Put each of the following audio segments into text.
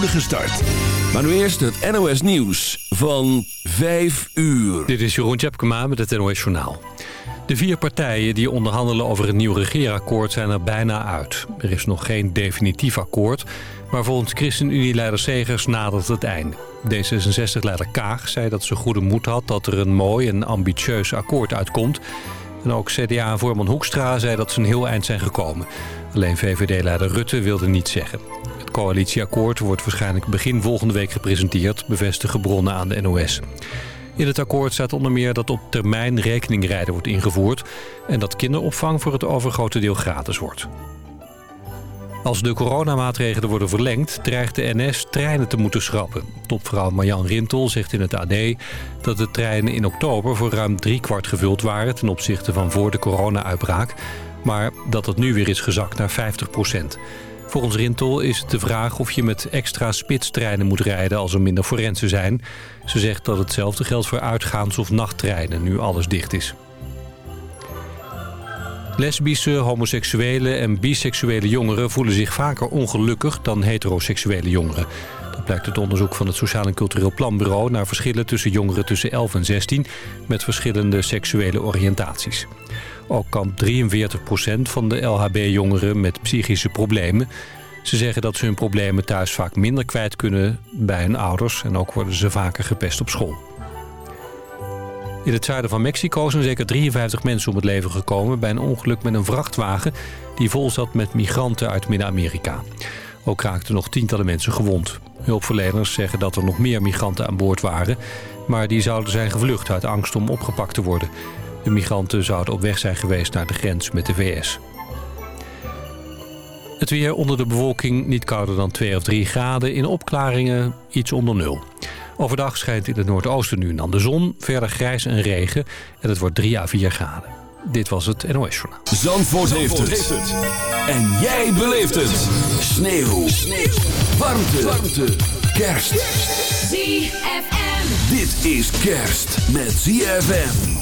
start. Maar nu eerst het NOS Nieuws van 5 uur. Dit is Jeroen Tjepkema met het NOS Journaal. De vier partijen die onderhandelen over een nieuw regeerakkoord zijn er bijna uit. Er is nog geen definitief akkoord, maar volgens ChristenUnie-leider Segers nadert het einde. D66-leider Kaag zei dat ze goede moed had dat er een mooi en ambitieus akkoord uitkomt. En ook CDA-voorman Hoekstra zei dat ze een heel eind zijn gekomen. Alleen VVD-leider Rutte wilde niets zeggen. Coalitieakkoord wordt waarschijnlijk begin volgende week gepresenteerd... bevestigen bronnen aan de NOS. In het akkoord staat onder meer dat op termijn rekeningrijden wordt ingevoerd... en dat kinderopvang voor het overgrote deel gratis wordt. Als de coronamaatregelen worden verlengd, dreigt de NS treinen te moeten schrappen. Topvrouw Marjan Rintel zegt in het AD dat de treinen in oktober voor ruim driekwart gevuld waren... ten opzichte van voor de corona-uitbraak, maar dat het nu weer is gezakt naar 50 procent. Volgens Rintel is het de vraag of je met extra spitstreinen moet rijden als er minder forensen zijn. Ze zegt dat hetzelfde geldt voor uitgaans- of nachttreinen nu alles dicht is. Lesbische, homoseksuele en biseksuele jongeren voelen zich vaker ongelukkig dan heteroseksuele jongeren. Dat blijkt uit onderzoek van het Sociaal en Cultureel Planbureau... naar verschillen tussen jongeren tussen 11 en 16 met verschillende seksuele oriëntaties. Ook kampt 43% van de LHB-jongeren met psychische problemen. Ze zeggen dat ze hun problemen thuis vaak minder kwijt kunnen bij hun ouders... en ook worden ze vaker gepest op school. In het zuiden van Mexico zijn zeker 53 mensen om het leven gekomen... bij een ongeluk met een vrachtwagen die vol zat met migranten uit Midden-Amerika. Ook raakten nog tientallen mensen gewond. Hulpverleners zeggen dat er nog meer migranten aan boord waren... maar die zouden zijn gevlucht uit angst om opgepakt te worden. De migranten zouden op weg zijn geweest naar de grens met de VS. Het weer onder de bewolking niet kouder dan 2 of 3 graden. In opklaringen iets onder nul. Overdag schijnt in het noordoosten nu en dan de zon. Verder grijs en regen. En het wordt 3 à 4 graden. Dit was het NOS Journaal. Zandvoort, Zandvoort heeft, het. En jij beleeft het. Sneeuw. Sneeuw. Warmte. Warmte. Kerst. ZFM. Dit is kerst met ZFM.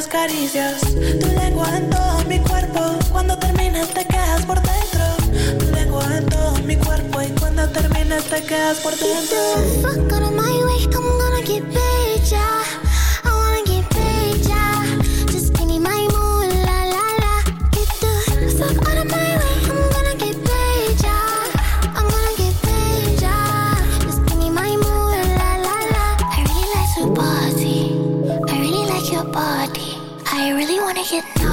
Estas caricias. Tu lengua en todo mi cuerpo, cuando termines te quedas por dentro. Tu lengua en todo mi cuerpo y cuando termines te quedas por dentro. I really wanna get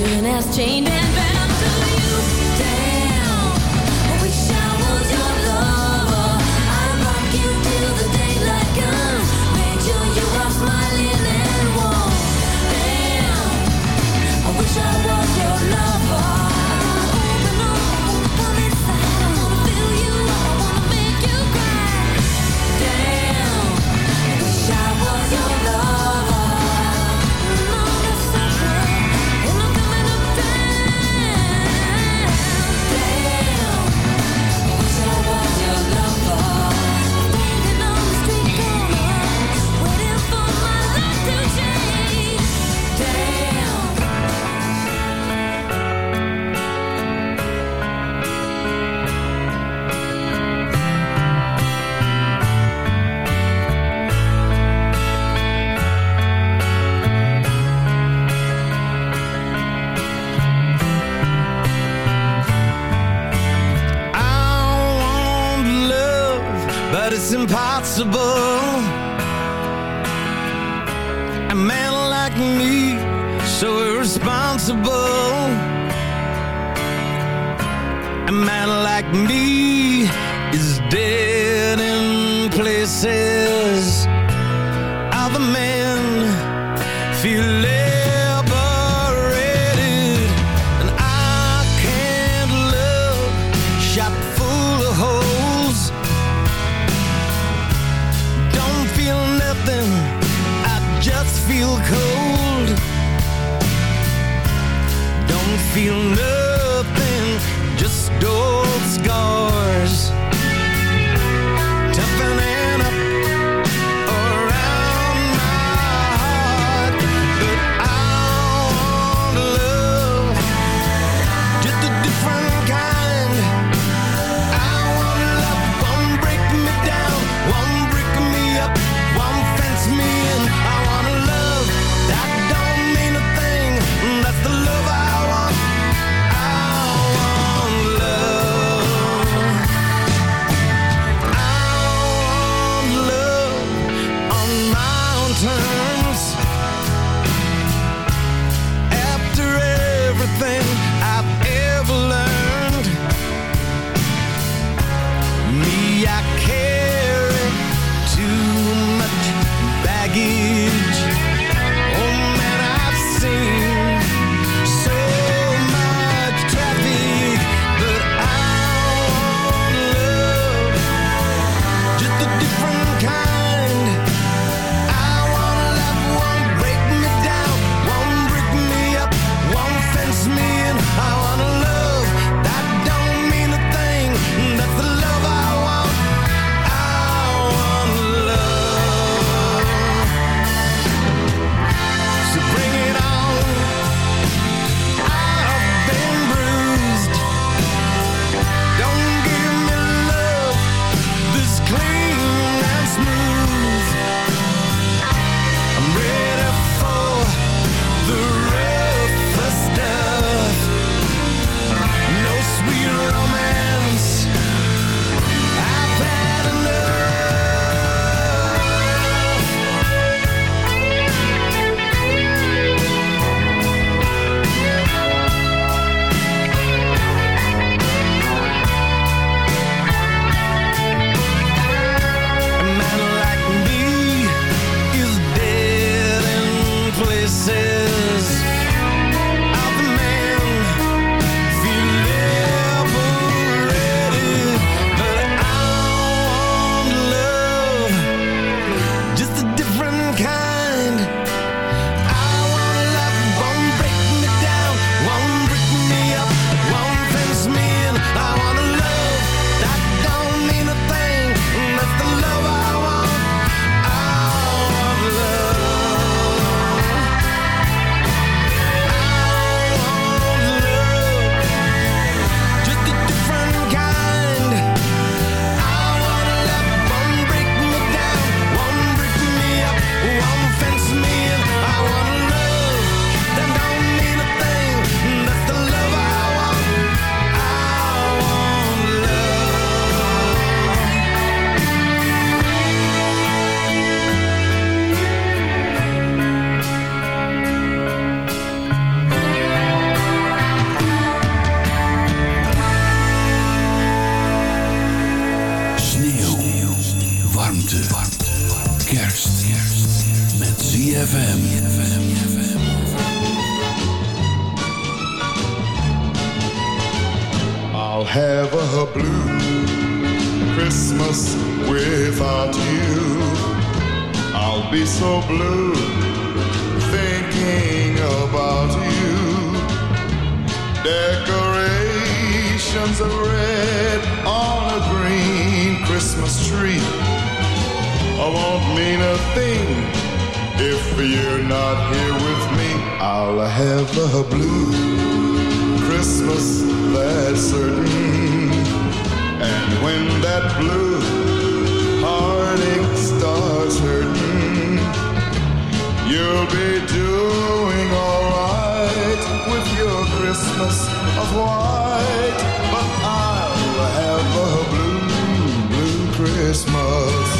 Return as chained and bound mean a thing if you're not here with me. I'll have a blue Christmas, that's certain. And when that blue heartache starts hurting, you'll be doing alright with your Christmas of white. But I'll have a blue, blue Christmas.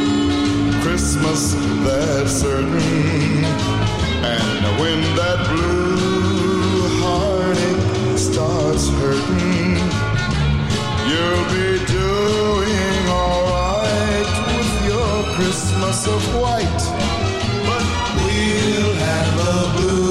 Christmas, that's certain. And when that blue heartache starts hurting, you'll be doing alright with your Christmas of white. But we'll have a blue,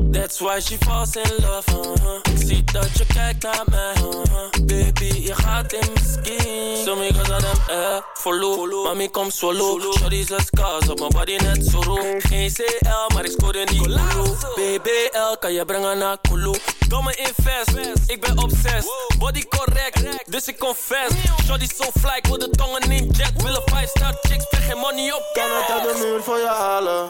That's why she falls in love, uh-huh. Ik zie dat je kijkt naar mij, uh-huh. Baby, je gaat in mijn skin. Zo me gaan hem eh, follow. Mami, kom solo. Shorty zes kaas op mijn body net zo roe. Geen CL, maar ik scoor in die Kulu. BBL, kan je brengen naar Kulu. Domme invest, ik ben obsessed. Body correct, dus ik confess. Shorty so fly, ik wil de tongen in jet. Willen 5 star chicks, spreek geen money op. Kan het uit de muur voor je halen?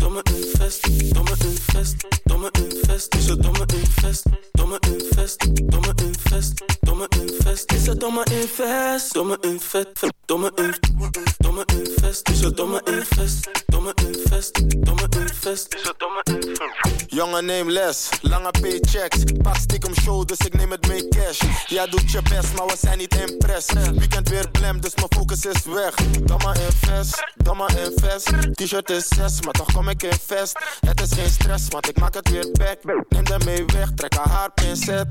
domme invest, domme invest, domme invest. Is het domme invest, domme invest, domme invest, domme invest. Is het domme invest, domme invest, domme invest, domme invest. Is domme invest, domme invest. Is het domme invest. Jongen, neem les, lange paychecks. Pak stiekem show, dus ik neem het mee cash. Jij doet je best, maar we zijn niet impress. Weekend weer blem, dus mijn focus is weg. Domme invest, domme invest. T-shirt is 6, maar toch kom ik Het is geen stress, want ik maak het weer back. Neem de mee weg, trek haar haar pincet.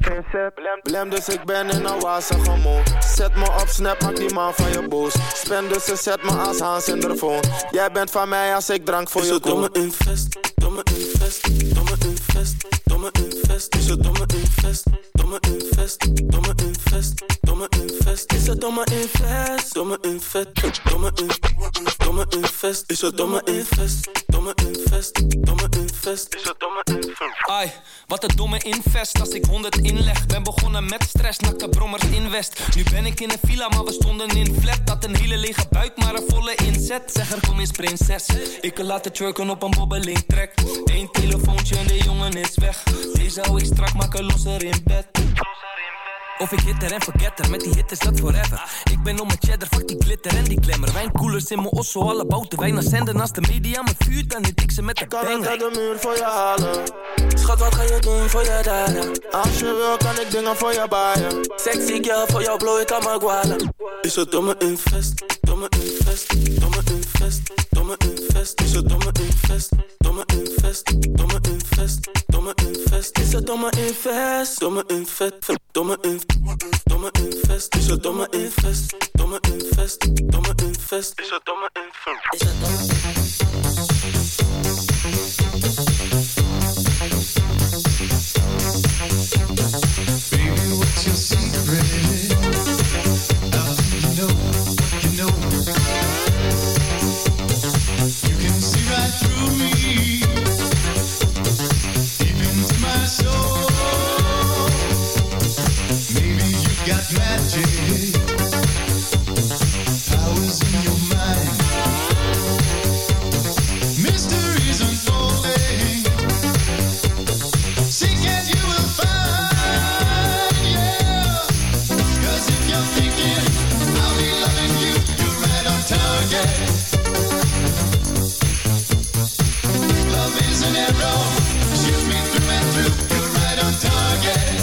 Blem, dus ik ben in een wazige moe. Zet me op snap, maak die man van je boos. Spend dus ze zet me als Hans in de phone. Jij bent van mij als ik drank voor Is je domme koop. invest, domme invest, domme invest, domme invest. Is het domme invest, domme invest, domme invest, domme invest. Is het domme invest, domme invest, domme invest, domme invest. Is het domme invest, domme invest, domme invest. Is het domme invest. Ai, wat een domme invest als ik 100 inleg. Ben begonnen met stress, nakte brommers in West. Nu ben ik in een villa, maar we stonden in flat. Dat een hele lege buik, maar een volle inzet. Zeg er, kom eens prinses. Ik kan laten twerken op een bobbeling trek. Telefoontje en de jongen is weg. Deze hou ik strak, maken losser in bed. Of ik hitter en forgetter, met die hit is dat forever. Ik ben om mijn cheddar, fuck die glitter en die glamour. Wijnkoelers in mijn osso, alle bouten wijn naar zenden. Als de media me vuurt, dan hit ik ze met de Kan banger. uit de muur voor je halen? Schat, wat ga je doen voor je daden? Als je wil, kan ik dingen voor je baaien. Sexy girl, voor jou blow ik aan mijn gwalen. Is het domme invest, domme invest, domme invest, domme invest. Is het domme invest, domme invest, domme invest, domme invest. Is het domme invest, domme invest, domme invest, domme invest. Is het domme invest, domme domme invest. Is het domme invest. Is het domme target.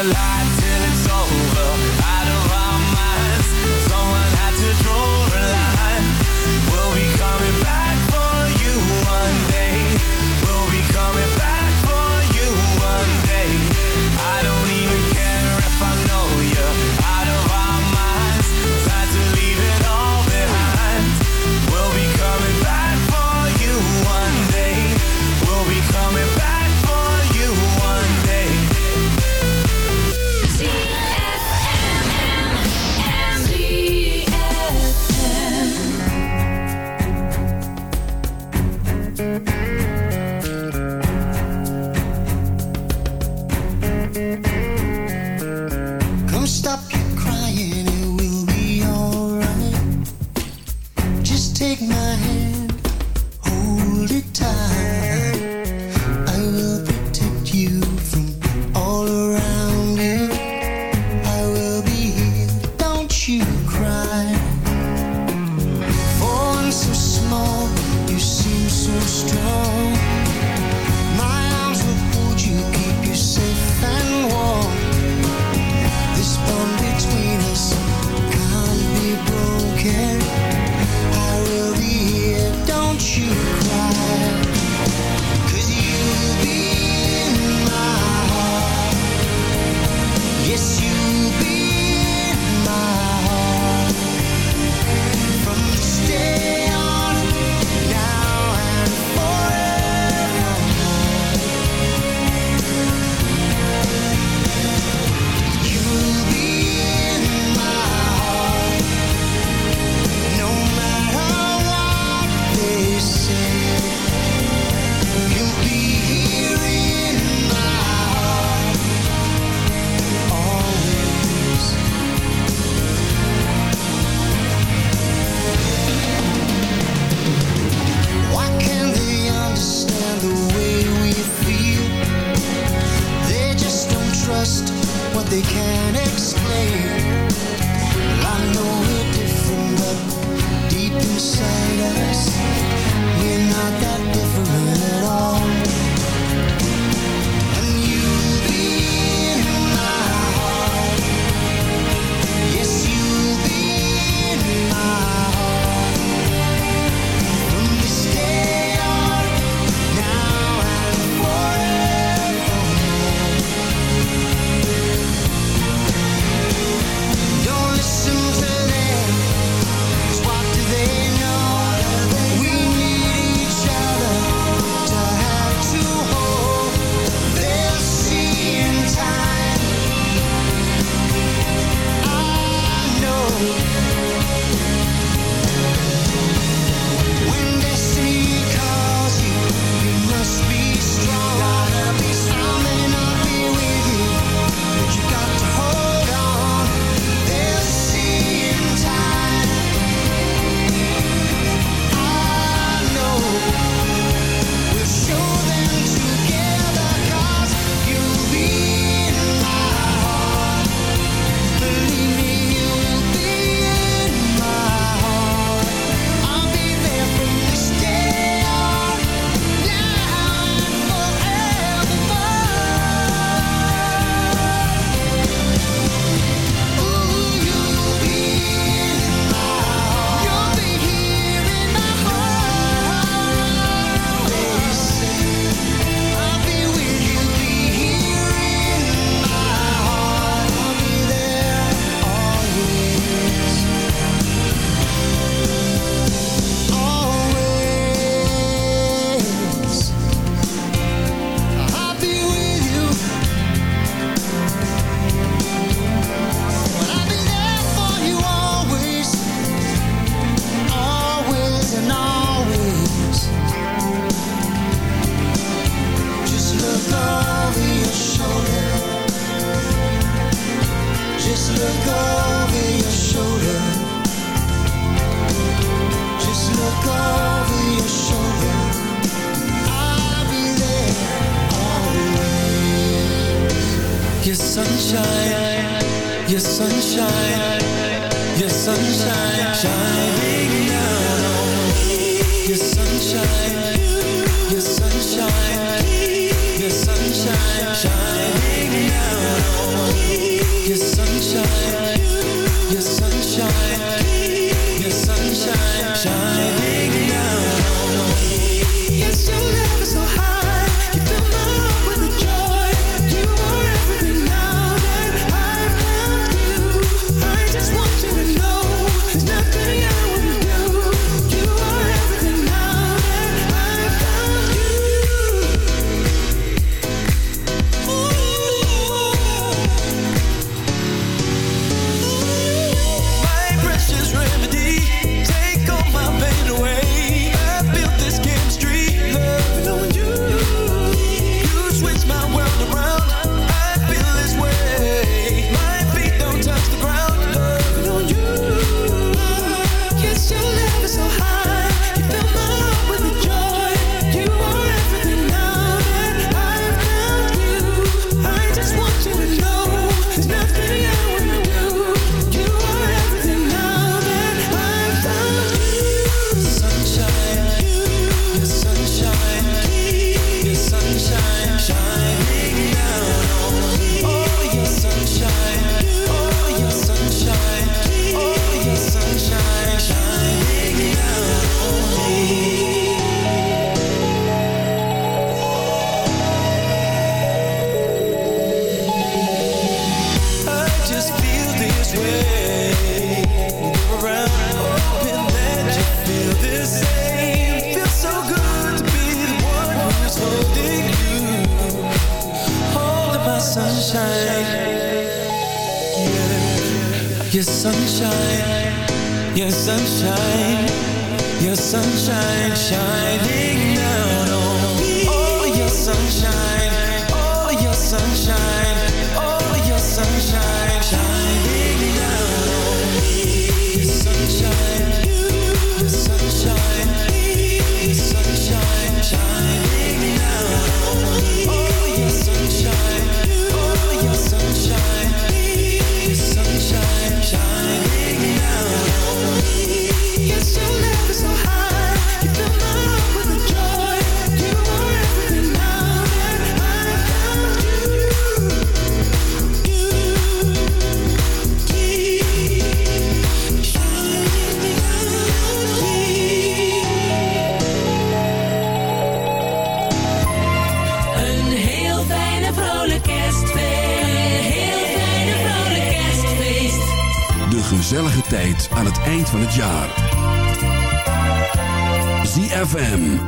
Light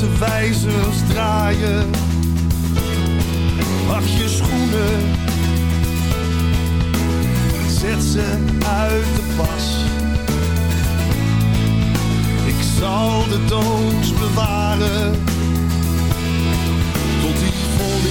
De wijzers draaien. Wacht je schoenen. Zet ze uit de pas. Ik zal de doos bewaren. Tot die vol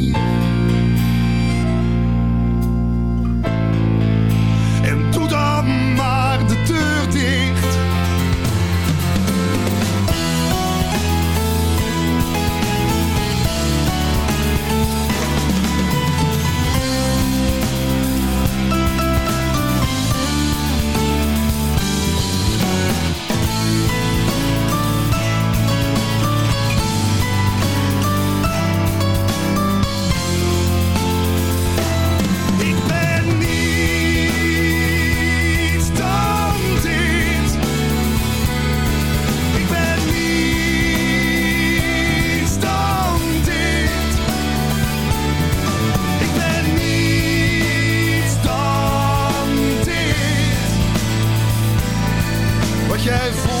dat jij voelt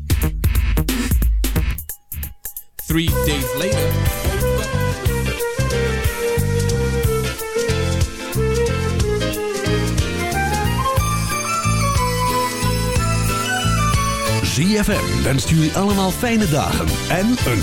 Three days later. ZFM allemaal fijne dagen en een